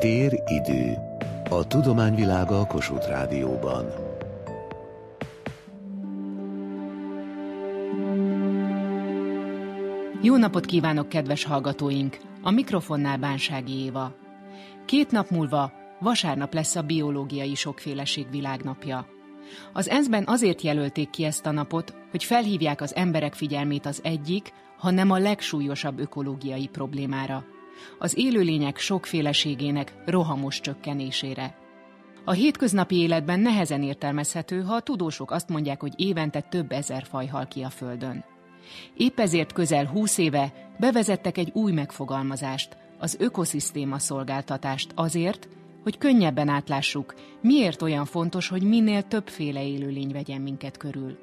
Tér-idő. A tudományvilága a Kossuth Rádióban. Jó napot kívánok, kedves hallgatóink! A mikrofonnál Bánsági Éva. Két nap múlva vasárnap lesz a biológiai sokféleség világnapja. Az ENSZ-ben azért jelölték ki ezt a napot, hogy felhívják az emberek figyelmét az egyik, ha nem a legsúlyosabb ökológiai problémára, az élőlények sokféleségének rohamos csökkenésére. A hétköznapi életben nehezen értelmezhető, ha a tudósok azt mondják, hogy évente több ezer faj hal ki a Földön. Épp ezért közel húsz éve bevezettek egy új megfogalmazást, az ökoszisztéma szolgáltatást azért, hogy könnyebben átlássuk, miért olyan fontos, hogy minél többféle élőlény vegyen minket körül.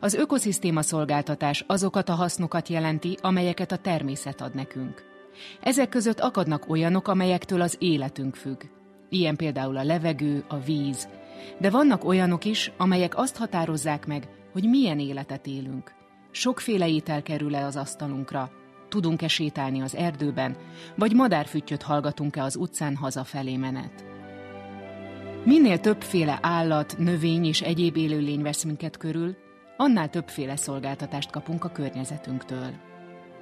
Az ökoszisztéma szolgáltatás azokat a hasznokat jelenti, amelyeket a természet ad nekünk. Ezek között akadnak olyanok, amelyektől az életünk függ. Ilyen például a levegő, a víz. De vannak olyanok is, amelyek azt határozzák meg, hogy milyen életet élünk. Sokféle étel kerül-e az asztalunkra, tudunk-e sétálni az erdőben, vagy madárfüttyöt hallgatunk-e az utcán hazafelé menet. Minél többféle állat, növény és egyéb élőlény vesz minket körül, annál többféle szolgáltatást kapunk a környezetünktől.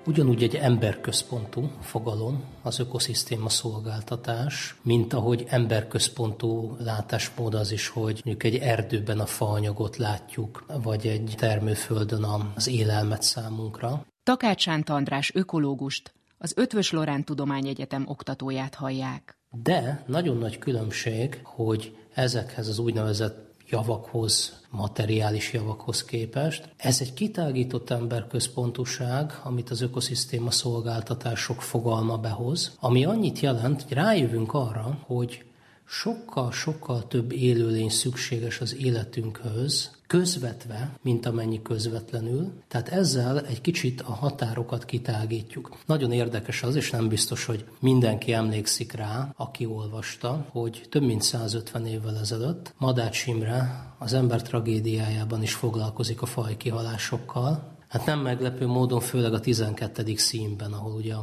Ugyanúgy egy emberközpontú fogalom az ökoszisztéma szolgáltatás, mint ahogy emberközpontú látásmód az is, hogy mondjuk egy erdőben a faanyagot látjuk, vagy egy termőföldön az élelmet számunkra. Takács Sánt András ökológust, az Ötvös Lorán Tudományegyetem oktatóját hallják. De nagyon nagy különbség, hogy ezekhez az úgynevezett javakhoz, materiális javakhoz képest. Ez egy kitágított emberközpontúság, amit az ökoszisztéma szolgáltatások fogalma behoz, ami annyit jelent, hogy rájövünk arra, hogy sokkal-sokkal több élőlény szükséges az életünkhöz, közvetve, mint amennyi közvetlenül. Tehát ezzel egy kicsit a határokat kitágítjuk. Nagyon érdekes az, és nem biztos, hogy mindenki emlékszik rá, aki olvasta, hogy több mint 150 évvel ezelőtt Madács Imre az ember tragédiájában is foglalkozik a fajkihalásokkal, Hát nem meglepő módon, főleg a 12. színben, ahol ugye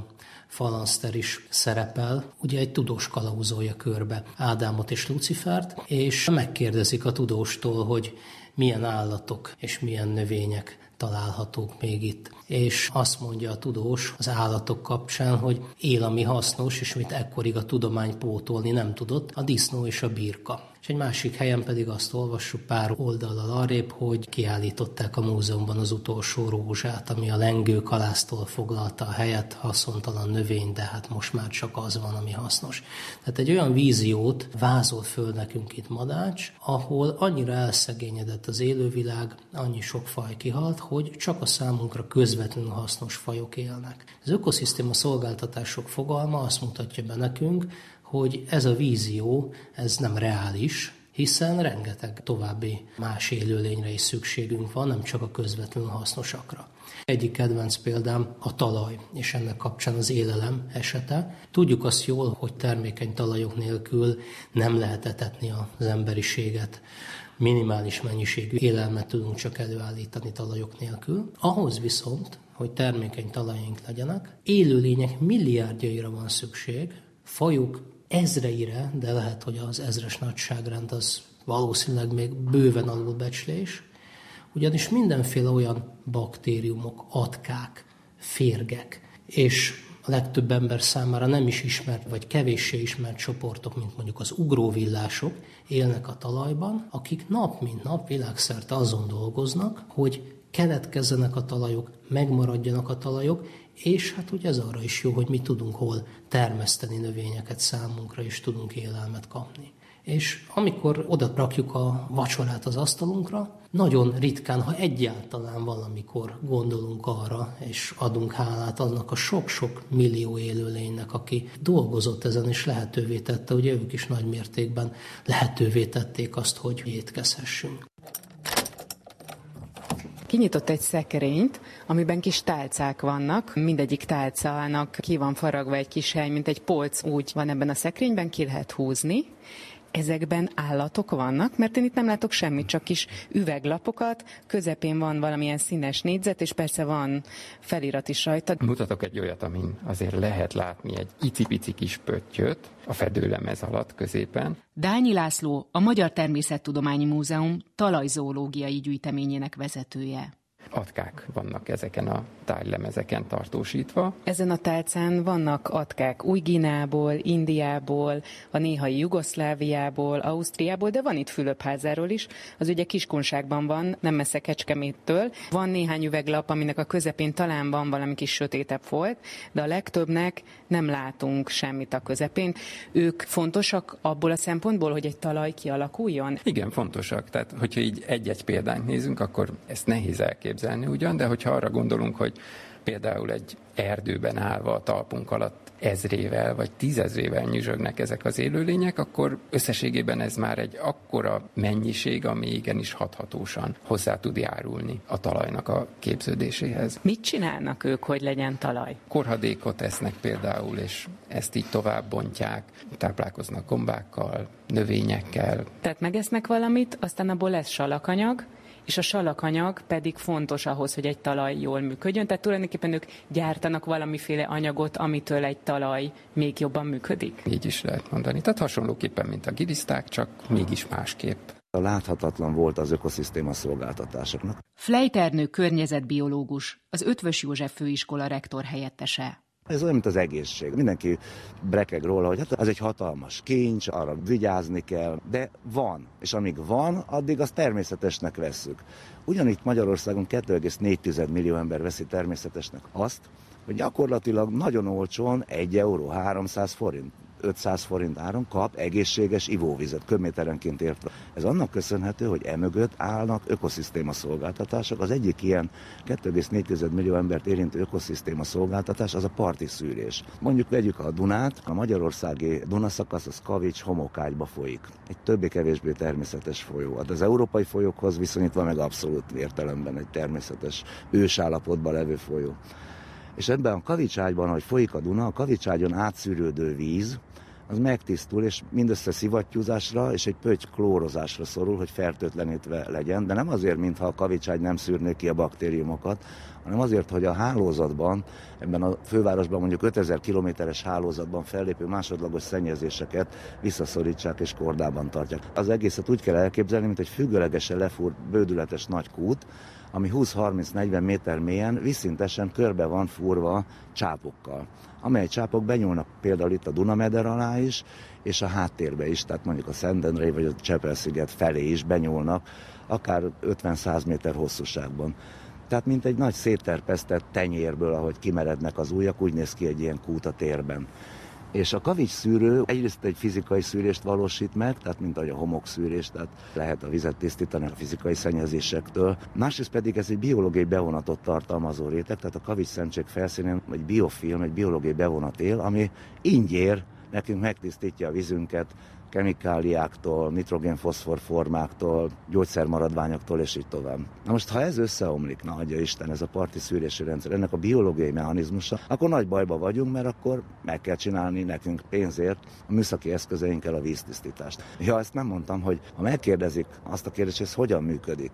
Falanszter is szerepel, ugye egy tudós kalauzolja körbe Ádámot és Lucifert, és megkérdezik a tudóstól, hogy milyen állatok és milyen növények találhatók még itt. És azt mondja a tudós az állatok kapcsán, hogy él, ami hasznos, és mit ekkorig a tudomány pótolni nem tudott, a disznó és a birka egy másik helyen pedig azt olvassuk pár oldallal arrébb, hogy kiállították a múzeumban az utolsó rózsát, ami a lengő kalásztól foglalta a helyet, haszontalan növény, de hát most már csak az van, ami hasznos. Tehát egy olyan víziót vázol föl nekünk itt Madács, ahol annyira elszegényedett az élővilág, annyi sok faj kihalt, hogy csak a számunkra közvetlenül hasznos fajok élnek. Az ökoszisztéma szolgáltatások fogalma azt mutatja be nekünk, hogy ez a vízió, ez nem reális, hiszen rengeteg további más élőlényre is szükségünk van, nem csak a közvetlenül hasznosakra. Egyik kedvenc példám a talaj, és ennek kapcsán az élelem esete. Tudjuk azt jól, hogy termékeny talajok nélkül nem lehet etetni az emberiséget. Minimális mennyiségű élelmet tudunk csak előállítani talajok nélkül. Ahhoz viszont, hogy termékeny talajaink legyenek, élőlények milliárdjaira van szükség, fajok ezreire, de lehet, hogy az ezres nagyságrend az valószínűleg még bőven alulbecslés, ugyanis mindenféle olyan baktériumok, atkák, férgek, és a legtöbb ember számára nem is ismert, vagy kevéssé ismert csoportok, mint mondjuk az ugróvillások élnek a talajban, akik nap mint nap világszerte azon dolgoznak, hogy keletkezzenek a talajok, megmaradjanak a talajok, és hát ugye ez arra is jó, hogy mi tudunk hol termeszteni növényeket számunkra, és tudunk élelmet kapni. És amikor oda rakjuk a vacsorát az asztalunkra, nagyon ritkán, ha egyáltalán valamikor gondolunk arra, és adunk hálát annak a sok-sok millió élőlénynek, aki dolgozott ezen, és lehetővé tette, hogy ők is nagy mértékben lehetővé tették azt, hogy étkezhessünk. Kinyitott egy szekerényt, amiben kis tálcák vannak. Mindegyik tálcának ki van faragva egy kis hely, mint egy polc úgy van ebben a szekrényben, ki lehet húzni Ezekben állatok vannak? Mert én itt nem látok semmit, csak kis üveglapokat, közepén van valamilyen színes négyzet, és persze van felirat is rajta. Mutatok egy olyat, amin azért lehet látni egy icipici kis pöttyöt a fedőlemez alatt középen. Dányi László, a Magyar Természettudományi Múzeum talajzoológiai gyűjteményének vezetője atkák vannak ezeken a tárgylemezeken tartósítva. Ezen a tálcán vannak atkák Új-Ginából, Indiából, a néhai Jugoszláviából, Ausztriából, de van itt Fülöpházáról is. Az ugye Kiskunságban van, nem messze Kecskeméttől. Van néhány üveglap, aminek a közepén talán van valami kis sötétebb volt, de a legtöbbnek nem látunk semmit a közepén. Ők fontosak abból a szempontból, hogy egy talaj kialakuljon? Igen, fontosak. Tehát, hogyha így egy-egy példát nézünk, akkor ezt nehéz elképzelni elképzelni ugyan, de hogyha arra gondolunk, hogy például egy erdőben állva a talpunk alatt ezrével vagy tízezrével nyüzsögnek ezek az élőlények, akkor összességében ez már egy akkora mennyiség, ami igenis hathatósan hozzá tud járulni a talajnak a képződéséhez. Mit csinálnak ők, hogy legyen talaj? Korhadékot esznek például, és ezt így tovább bontják, táplálkoznak gombákkal, növényekkel. Tehát megesznek valamit, aztán abból lesz salakanyag, és a salakanyag pedig fontos ahhoz, hogy egy talaj jól működjön. Tehát tulajdonképpen ők gyártanak valamiféle anyagot, amitől egy talaj még jobban működik. Így is lehet mondani. Tehát hasonlóképpen, mint a giliszták, csak mégis másképp. A láthatatlan volt az ökoszisztéma szolgáltatásoknak. Flejternő környezetbiológus, az Ötvös József főiskola rektor helyettese. Ez olyan, mint az egészség. Mindenki brekeg róla, hogy hát ez egy hatalmas kincs, arra vigyázni kell, de van. És amíg van, addig azt természetesnek vesszük. Ugyanitt Magyarországon 2,4 millió ember veszi természetesnek azt, hogy gyakorlatilag nagyon olcsón 1 euró 300 forint 500 forint áron kap egészséges ivóvizet, köbméterenként értve. Ez annak köszönhető, hogy emögött állnak ökoszisztéma szolgáltatások. Az egyik ilyen 2,4 millió embert érintő ökoszisztéma szolgáltatás az a parti szűrés. Mondjuk vegyük a Dunát, a magyarországi Dunaszakasz az Kavics homokágyba folyik. Egy többé-kevésbé természetes folyó. Hát az európai folyókhoz viszonyítva meg abszolút értelemben egy természetes ősállapotban levő folyó. És ebben a kavicságyban, ahogy folyik a Duna, a kavicságyon átszűrődő víz, az megtisztul, és mindössze szivattyúzásra és egy pöty klórozásra szorul, hogy fertőtlenítve legyen, de nem azért, mintha a kavicságy nem szűrné ki a baktériumokat, hanem azért, hogy a hálózatban, ebben a fővárosban mondjuk 5000 kilométeres hálózatban fellépő másodlagos szennyezéseket visszaszorítsák és kordában tartják. Az egészet úgy kell elképzelni, mint egy függőlegesen lefúrt bődületes nagy kút, ami 20-30-40 méter mélyen viszintesen körbe van fúrva csápokkal amely csápok benyúlnak például itt a Dunameder alá is, és a háttérbe is, tehát mondjuk a Szentendrei vagy a Csepel-sziget felé is benyúlnak, akár 50-100 méter hosszúságban. Tehát mint egy nagy szétterpesztett tenyérből, ahogy kimerednek az ujjak, úgy néz ki egy ilyen kút a térben. És a kavics szűrő egyrészt egy fizikai szűrést valósít meg, tehát mint ahogy a homok szűrés, tehát lehet a vizet tisztítani a fizikai szennyezésektől. Másrészt pedig ez egy biológiai bevonatot tartalmazó réteg, tehát a kavics szentség felszínén egy biofilm, egy biológiai bevonat él, ami ingyér nekünk megtisztítja a vízünket, kemikáliáktól, nitrogén-foszfor formáktól, gyógyszermaradványoktól, és így tovább. Na most, ha ez összeomlik, na adja Isten, ez a parti szűrési rendszer, ennek a biológiai mechanizmusa, akkor nagy bajba vagyunk, mert akkor meg kell csinálni nekünk pénzért a műszaki eszközeinkkel a víztisztítást. Ja, ezt nem mondtam, hogy ha megkérdezik azt a kérdést, hogy ez hogyan működik,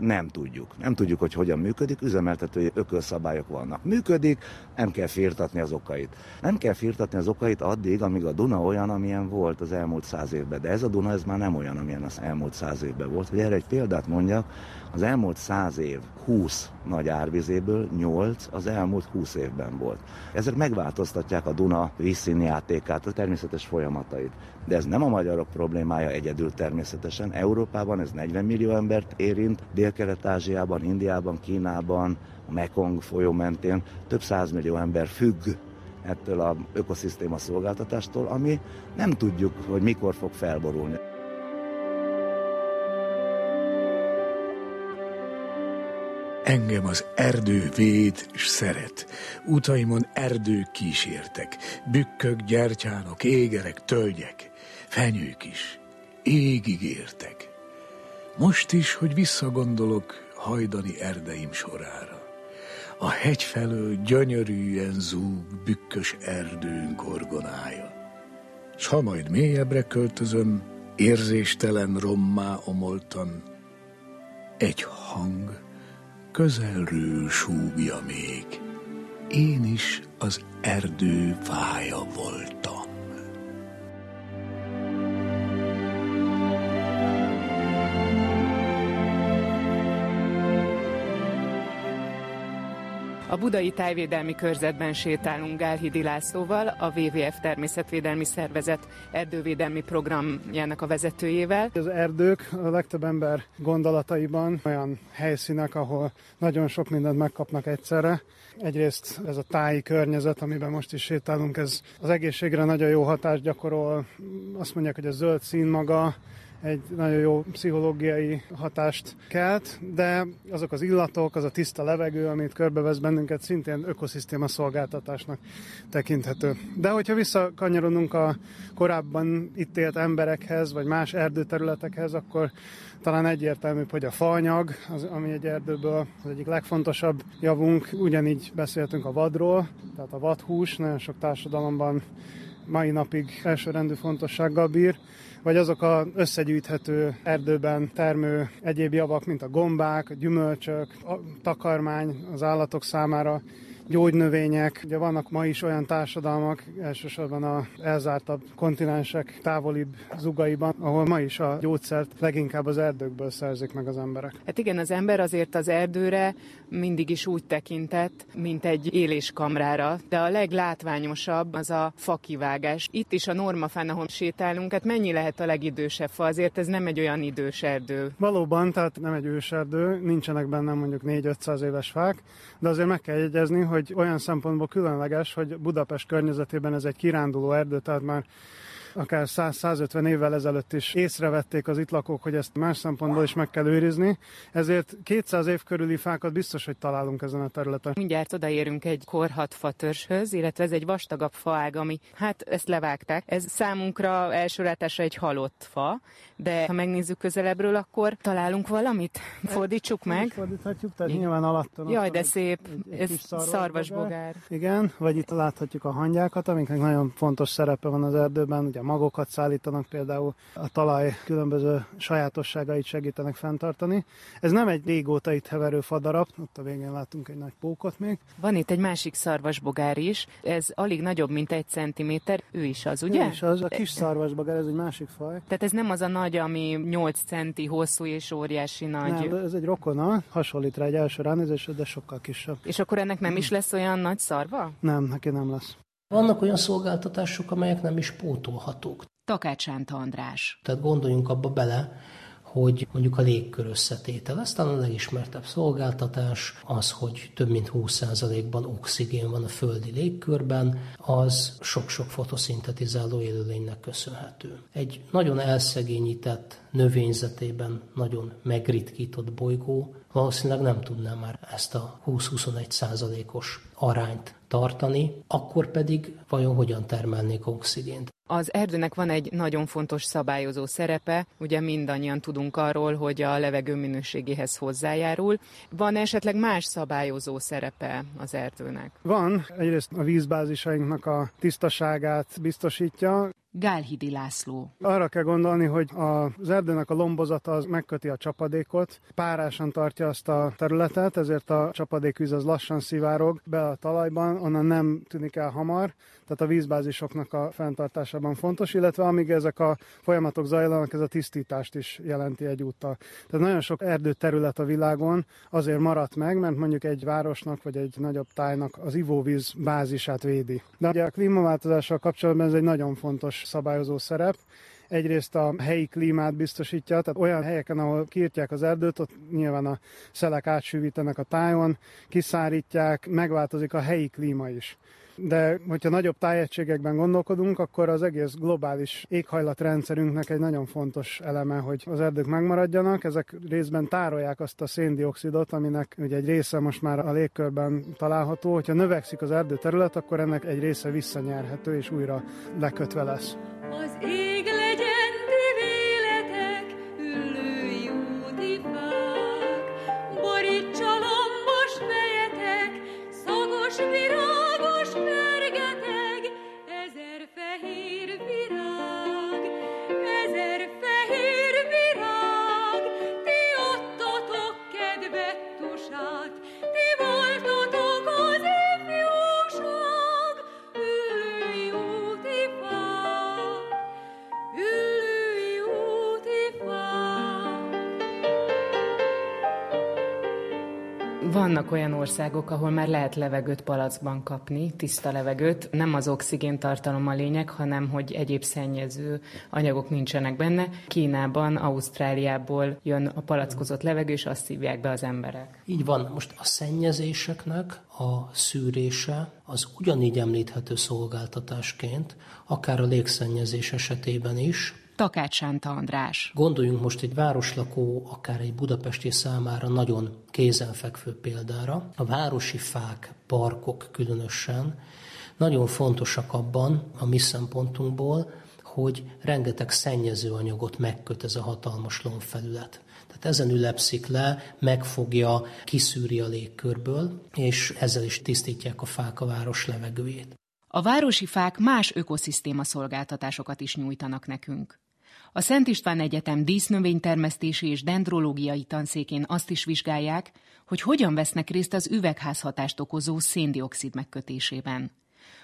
nem tudjuk. Nem tudjuk, hogy hogyan működik, üzemeltetői ökölszabályok vannak. Működik, nem kell firtatni az okait. Nem kell firtatni az okait addig, amíg a Duna olyan, amilyen volt az elmúlt száz évben. De ez a Duna, ez már nem olyan, amilyen az elmúlt száz évben volt. Hogy erre egy példát mondjak, az elmúlt száz év 20 nagy árvizéből 8 az elmúlt 20 évben volt. Ezek megváltoztatják a Duna vízszínjátékát, a természetes folyamatait. De ez nem a magyarok problémája egyedül természetesen. Európában ez 40 millió embert érint, Dél-Kelet-Ázsiában, Indiában, Kínában, a Mekong folyó mentén több százmillió ember függ ettől a ökoszisztéma szolgáltatástól, ami nem tudjuk, hogy mikor fog felborulni. Engem az erdő véd és szeret. Utaimon erdők kísértek, bükkök, gyertyánok, égerek, tölgyek, fenyők is. Égig értek. Most is, hogy visszagondolok hajdani erdeim sorára. A hegy felől gyönyörűen zúg bükkös erdőnk orgonája. S ha majd mélyebbre költözöm, érzéstelen rommá omoltan, egy hang közelről súgja még, én is az erdő fája voltam. A Budai Tájvédelmi Körzetben sétálunk Gálhidi Lászlóval, a WWF Természetvédelmi Szervezet erdővédelmi programjának a vezetőjével. Az erdők a legtöbb ember gondolataiban olyan helyszínek, ahol nagyon sok mindent megkapnak egyszerre. Egyrészt ez a táji környezet, amiben most is sétálunk, ez az egészségre nagyon jó hatást gyakorol. Azt mondják, hogy a zöld szín maga egy nagyon jó pszichológiai hatást kelt, de azok az illatok, az a tiszta levegő, amit körbevesz bennünket, szintén ökoszisztéma szolgáltatásnak tekinthető. De hogyha visszakanyarodunk a korábban itt élt emberekhez, vagy más erdőterületekhez, akkor talán egyértelműbb, hogy a faanyag, az, ami egy erdőből az egyik legfontosabb javunk, ugyanígy beszéltünk a vadról, tehát a vadhús nagyon sok társadalomban mai napig elsőrendű fontossággal bír, vagy azok a összegyűjthető erdőben termő egyéb javak, mint a gombák, a gyümölcsök, a takarmány az állatok számára, gyógynövények. Ugye vannak ma is olyan társadalmak, elsősorban a elzártabb kontinensek távolibb zugaiban, ahol ma is a gyógyszert leginkább az erdőkből szerzik meg az emberek. Hát igen, az ember azért az erdőre mindig is úgy tekintett, mint egy éléskamrára, de a leglátványosabb az a fakivágás. Itt is a normafán, ahol sétálunk, hát mennyi lehet a legidősebb fa? Azért ez nem egy olyan idős erdő. Valóban, tehát nem egy őserdő, nincsenek benne mondjuk 4-500 éves fák, de azért meg kell jegyezni, hogy olyan szempontból különleges, hogy Budapest környezetében ez egy kiránduló erdő, tehát már akár 100-150 évvel ezelőtt is észrevették az itt lakók, hogy ezt más szempontból is meg kell őrizni, ezért 200 év körüli fákat biztos, hogy találunk ezen a területen. Mindjárt odaérünk egy korhat fatörzshöz, illetve ez egy vastagabb faág, ami, hát ezt levágták. Ez számunkra első látásra egy halott fa, de ha megnézzük közelebbről, akkor találunk valamit? Fordítsuk meg. Fordíthatjuk, tehát nyilván alattan. Jaj, de szép, egy, egy ez szarvasbogár. Igen, vagy itt láthatjuk a hangyákat, amiknek nagyon fontos szerepe van az erdőben, ugye magokat szállítanak például, a talaj különböző sajátosságait segítenek fenntartani. Ez nem egy régóta itt heverő fadarab, ott a végén látunk egy nagy pókot még. Van itt egy másik szarvasbogár is, ez alig nagyobb, mint egy centiméter, ő is az, ugye? Ő is az, a kis szarvasbogár, ez egy másik faj. Tehát ez nem az a nagy, ami 8 centi hosszú és óriási nagy. Nem, ez egy rokona, hasonlít rá egy első ránézésre, de sokkal kisebb. És akkor ennek nem is lesz olyan nagy szarva? Nem, neki nem lesz. Vannak olyan szolgáltatások, amelyek nem is pótolhatók. Takács András. Tehát gondoljunk abba bele, hogy mondjuk a légkör összetétel. Aztán a legismertebb szolgáltatás az, hogy több mint 20%-ban oxigén van a földi légkörben, az sok-sok fotoszintetizáló élőlénynek köszönhető. Egy nagyon elszegényített növényzetében nagyon megritkított bolygó valószínűleg nem tudná már ezt a 20-21 százalékos arányt tartani, akkor pedig vajon hogyan termelnék oxigént? Az erdőnek van egy nagyon fontos szabályozó szerepe, ugye mindannyian tudunk arról, hogy a levegő minőségéhez hozzájárul. Van esetleg más szabályozó szerepe az erdőnek? Van, egyrészt a vízbázisainknak a tisztaságát biztosítja, Gálhidi László. Arra kell gondolni, hogy az erdőnek a lombozata az megköti a csapadékot, párásan tartja azt a területet, ezért a csapadékvíz az lassan szivárog be a talajban, onnan nem tűnik el hamar, tehát a vízbázisoknak a fenntartásában fontos, illetve amíg ezek a folyamatok zajlanak, ez a tisztítást is jelenti egyúttal. Tehát nagyon sok erdőterület a világon azért maradt meg, mert mondjuk egy városnak vagy egy nagyobb tájnak az ivóvíz bázisát védi. De ugye a klímaváltozással kapcsolatban ez egy nagyon fontos szabályozó szerep, egyrészt a helyi klímát biztosítja, tehát olyan helyeken, ahol kiirtják az erdőt, ott nyilván a szelek átsűvítenek a tájon, kiszárítják, megváltozik a helyi klíma is. De hogyha nagyobb tájegységekben gondolkodunk, akkor az egész globális éghajlatrendszerünknek egy nagyon fontos eleme, hogy az erdők megmaradjanak. Ezek részben tárolják azt a széndiokszidot, aminek ugye egy része most már a légkörben található. Hogyha növekszik az erdőterület, akkor ennek egy része visszanyerhető és újra lekötve lesz. Az ég Vannak olyan országok, ahol már lehet levegőt palackban kapni, tiszta levegőt. Nem az oxigén tartalom a lényeg, hanem hogy egyéb szennyező anyagok nincsenek benne. Kínában, Ausztráliából jön a palackozott levegő, és azt szívják be az emberek. Így van. Most a szennyezéseknek a szűrése az ugyanígy említhető szolgáltatásként, akár a légszennyezés esetében is, Takács Sánta András. Gondoljunk most egy városlakó, akár egy budapesti számára nagyon kézenfekvő példára. A városi fák, parkok különösen nagyon fontosak abban a mi szempontunkból, hogy rengeteg szennyezőanyagot megköt ez a hatalmas lombfelület. Tehát ezen ülepszik le, megfogja, kiszűri a légkörből, és ezzel is tisztítják a fák a város levegőjét. A városi fák más ökoszisztéma szolgáltatásokat is nyújtanak nekünk. A Szent István Egyetem dísznövénytermesztési és dendrológiai tanszékén azt is vizsgálják, hogy hogyan vesznek részt az üvegházhatást okozó széndiokszid megkötésében.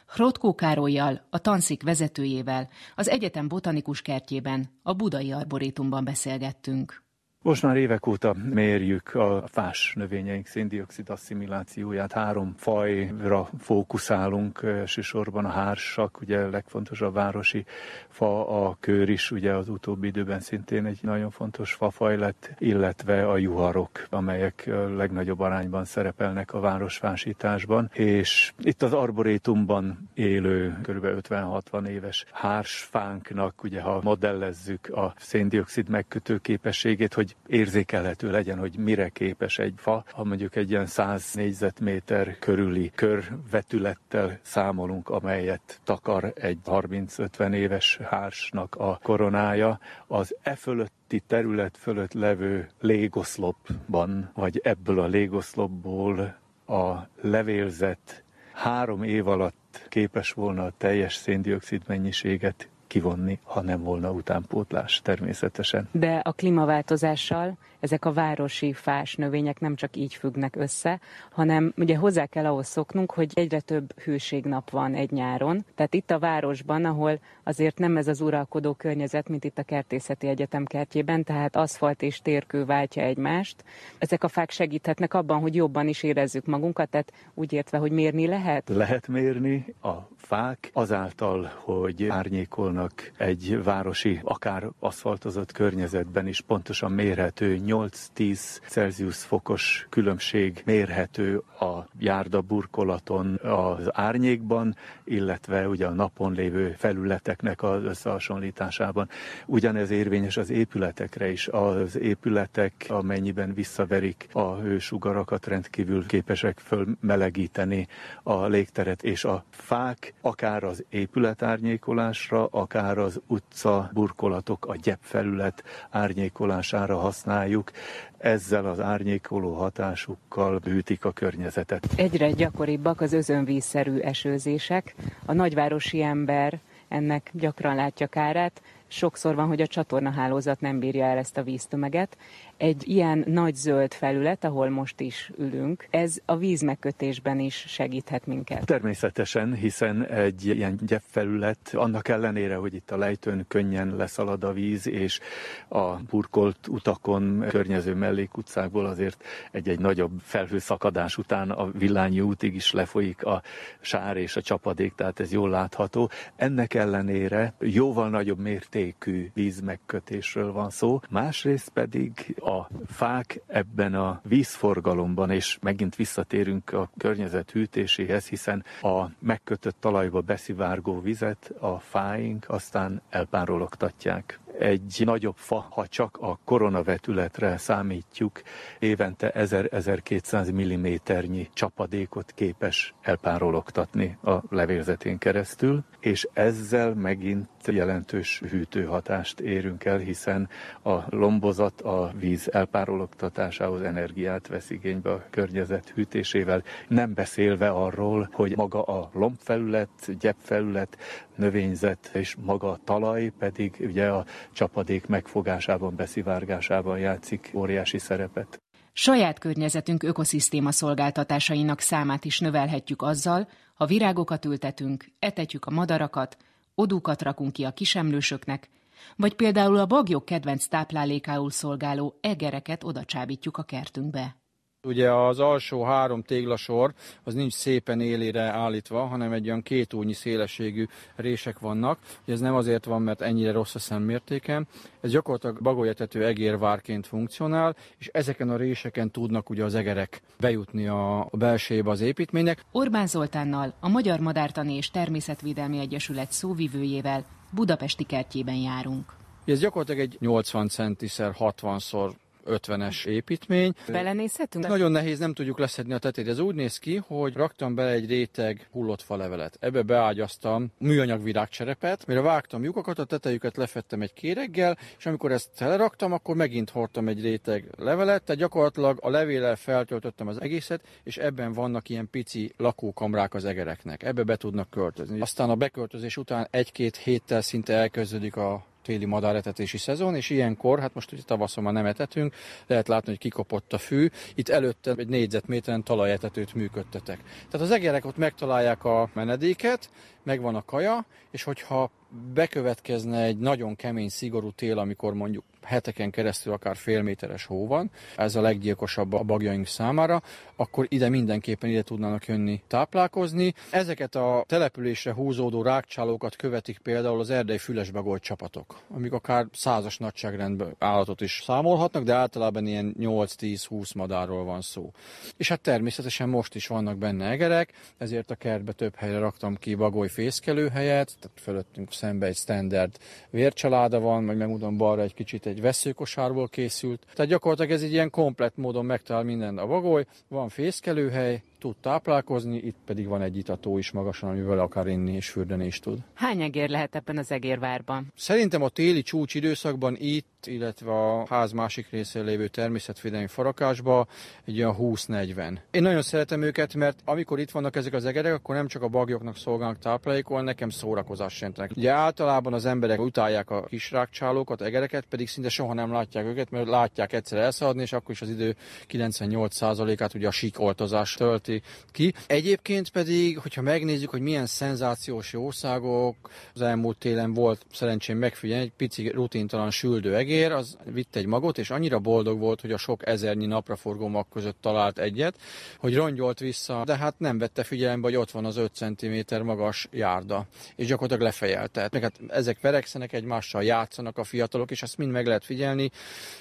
Hrotkó Károlyjal, a tanszék vezetőjével, az egyetem botanikus kertjében, a Budai Arborétumban beszélgettünk. Most már évek óta mérjük a fás növényeink széndiokszid asszimilációját. Három fajra fókuszálunk, elsősorban a hársak, ugye a legfontosabb városi fa, a kőr is, ugye az utóbbi időben szintén egy nagyon fontos fafaj lett, illetve a juharok, amelyek a legnagyobb arányban szerepelnek a városfásításban. És itt az arborétumban élő kb. 50-60 éves hársfánknak, ugye ha modellezzük a széndiokszid megkötő képességét, hogy hogy érzékelhető legyen, hogy mire képes egy fa. Ha mondjuk egy ilyen 100 négyzetméter körüli körvetülettel számolunk, amelyet takar egy 30-50 éves hársnak a koronája, az e fölötti terület fölött levő légoszlopban, vagy ebből a légoszlopból a levélzet három év alatt képes volna a teljes széndiokszid mennyiséget kivonni, ha nem volna utánpótlás természetesen. De a klímaváltozással ezek a városi fás növények nem csak így függnek össze, hanem ugye hozzá kell ahhoz szoknunk, hogy egyre több hőségnap van egy nyáron. Tehát itt a városban, ahol azért nem ez az uralkodó környezet, mint itt a Kertészeti Egyetem kertjében, tehát aszfalt és térkő váltja egymást. Ezek a fák segíthetnek abban, hogy jobban is érezzük magunkat, tehát úgy értve, hogy mérni lehet? Lehet mérni a fák azáltal, hogy árnyékolnak egy városi, akár aszfaltozott környezetben is pontosan mérhető 8-10 Celsius fokos különbség mérhető a járda burkolaton az árnyékban, illetve ugye a napon lévő felületeknek az összehasonlításában. Ugyanez érvényes az épületekre is. Az épületek, amennyiben visszaverik a hősugarakat, rendkívül képesek fölmelegíteni a légteret, és a fák akár az épület árnyékolásra, akár az utca burkolatok, a gyepfelület árnyékolására használjuk, ezzel az árnyékoló hatásukkal bűtik a környezetet. Egyre gyakoribbak az özönvízszerű esőzések. A nagyvárosi ember ennek gyakran látja kárát. Sokszor van, hogy a csatornahálózat nem bírja el ezt a víztömeget, egy ilyen nagy zöld felület, ahol most is ülünk, ez a vízmegkötésben is segíthet minket. Természetesen, hiszen egy ilyen gyepfelület, annak ellenére, hogy itt a lejtőn könnyen leszalad a víz, és a burkolt utakon, környező mellékutcákból azért egy-egy nagyobb felhőszakadás után a Villányi útig is lefolyik a sár és a csapadék, tehát ez jól látható. Ennek ellenére jóval nagyobb mértékű vízmegkötésről van szó, másrészt pedig a fák ebben a vízforgalomban, és megint visszatérünk a környezet hűtéséhez, hiszen a megkötött talajba beszivárgó vizet a fáink aztán elpárologtatják egy nagyobb fa, ha csak a koronavetületre számítjuk, évente 1000-1200 mm-nyi csapadékot képes elpárologtatni a levélzetén keresztül, és ezzel megint jelentős hűtőhatást érünk el, hiszen a lombozat a víz elpárologtatásához energiát vesz igénybe a környezet hűtésével, nem beszélve arról, hogy maga a lombfelület, gyepfelület, növényzet és maga a talaj pedig ugye a csapadék megfogásában, beszivárgásában játszik óriási szerepet. Saját környezetünk ökoszisztéma szolgáltatásainak számát is növelhetjük azzal, ha virágokat ültetünk, etetjük a madarakat, odúkat rakunk ki a kisemlősöknek, vagy például a bagyok kedvenc táplálékául szolgáló egereket odacsábítjuk a kertünkbe. Ugye az alsó három téglasor az nincs szépen élére állítva, hanem egy olyan két únyi szélességű rések vannak. Ugye ez nem azért van, mert ennyire rossz a szemmértéken. Ez gyakorlatilag bagolyetető egérvárként funkcionál, és ezeken a réseken tudnak ugye az egerek bejutni a, a belsébe az építménynek. Orbán Zoltánnal, a Magyar Madártani és Természetvédelmi Egyesület szóvivőjével Budapesti kertjében járunk. Ez gyakorlatilag egy 80 centiszer 60 szor 50-es építmény. Belenézhetünk? Nagyon nehéz, nem tudjuk leszedni a tetét. Ez úgy néz ki, hogy raktam bele egy réteg hullott falevelet. Ebbe beágyaztam műanyag virágcserepet, mire vágtam lyukakat, a tetejüket lefettem egy kéreggel, és amikor ezt teleraktam, akkor megint hordtam egy réteg levelet, tehát gyakorlatilag a levéllel feltöltöttem az egészet, és ebben vannak ilyen pici lakókamrák az egereknek. Ebbe be tudnak költözni. Aztán a beköltözés után egy-két héttel szinte elkezdődik a téli madáretetési szezon, és ilyenkor, hát most ugye tavaszon már nem etetünk, lehet látni, hogy kikopott a fű, itt előtte egy négyzetméteren talajetetőt működtetek. Tehát az egerek ott megtalálják a menedéket, megvan a kaja, és hogyha bekövetkezne egy nagyon kemény, szigorú tél, amikor mondjuk heteken keresztül akár fél méteres hó van, ez a leggyilkosabb a bagjaink számára, akkor ide mindenképpen ide tudnának jönni táplálkozni. Ezeket a településre húzódó rákcsálókat követik például az erdei fülesbagolt csapatok, amik akár százas nagyságrendben állatot is számolhatnak, de általában ilyen 8-10-20 madárról van szó. És hát természetesen most is vannak benne egerek, ezért a kertbe több helyre raktam ki bagoly fészkelőhelyet, tehát fölöttünk szembe egy standard vércsaláda van, meg megmutatom balra egy kicsit egy veszőkosárból készült. Tehát gyakorlatilag ez egy ilyen komplet módon megtalál minden a bagoly, van fészkelőhely, tud táplálkozni, itt pedig van egy itató is magasan, amivel akár inni és fürdeni is tud. Hány egér lehet ebben az egérvárban? Szerintem a téli csúcs időszakban itt, illetve a ház másik részén lévő természetvédelmi farakásban egy olyan 20-40. Én nagyon szeretem őket, mert amikor itt vannak ezek az egerek, akkor nem csak a bagyoknak szolgálnak táplálékol, nekem szórakozás jelentenek. Ugye általában az emberek utálják a kis rákcsálókat, egereket, pedig szinte soha nem látják őket, mert látják egyszer elszaladni, és akkor is az idő 98%-át ugye a síkoltozás tölti fejleszti ki. Egyébként pedig, hogyha megnézzük, hogy milyen szenzációs jószágok, az elmúlt télen volt szerencsém megfigyelni, egy pici rutintalan süldő egér, az vitt egy magot, és annyira boldog volt, hogy a sok ezernyi napraforgó mag között talált egyet, hogy rongyolt vissza, de hát nem vette figyelembe, hogy ott van az 5 cm magas járda, és gyakorlatilag lefejelte. Meg hát ezek verekszenek egymással, játszanak a fiatalok, és ezt mind meg lehet figyelni,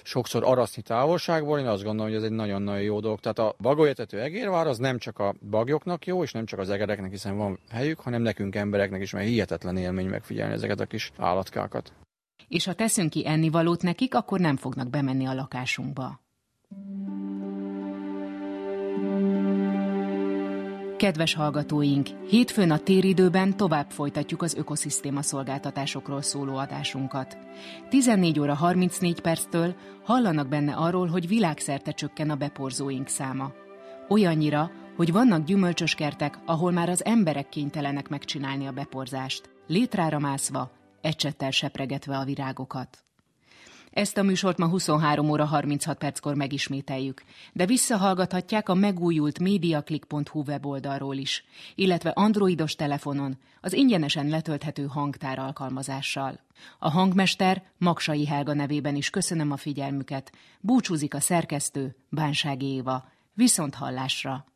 sokszor araszni távolságból, én azt gondolom, hogy ez egy nagyon-nagyon jó dolog. Tehát a bagolyetető egérvár az nem csak a bagyoknak jó, és nem csak az egereknek, hiszen van helyük, hanem nekünk embereknek is, mert hihetetlen élmény megfigyelni ezeket a kis állatkákat. És ha teszünk ki ennivalót nekik, akkor nem fognak bemenni a lakásunkba. Kedves hallgatóink, hétfőn a téridőben tovább folytatjuk az ökoszisztéma szolgáltatásokról szóló adásunkat. 14 óra 34 perctől hallanak benne arról, hogy világszerte csökken a beporzóink száma. Olyannyira, hogy vannak gyümölcsös kertek, ahol már az emberek kénytelenek megcsinálni a beporzást, létrára mászva, ecsettel sepregetve a virágokat. Ezt a műsort ma 23 óra 36 perckor megismételjük, de visszahallgathatják a megújult mediaclick.hu weboldalról is, illetve androidos telefonon, az ingyenesen letölthető hangtár alkalmazással. A hangmester Maksai Helga nevében is köszönöm a figyelmüket. Búcsúzik a szerkesztő Bánsági Éva. Viszont hallásra!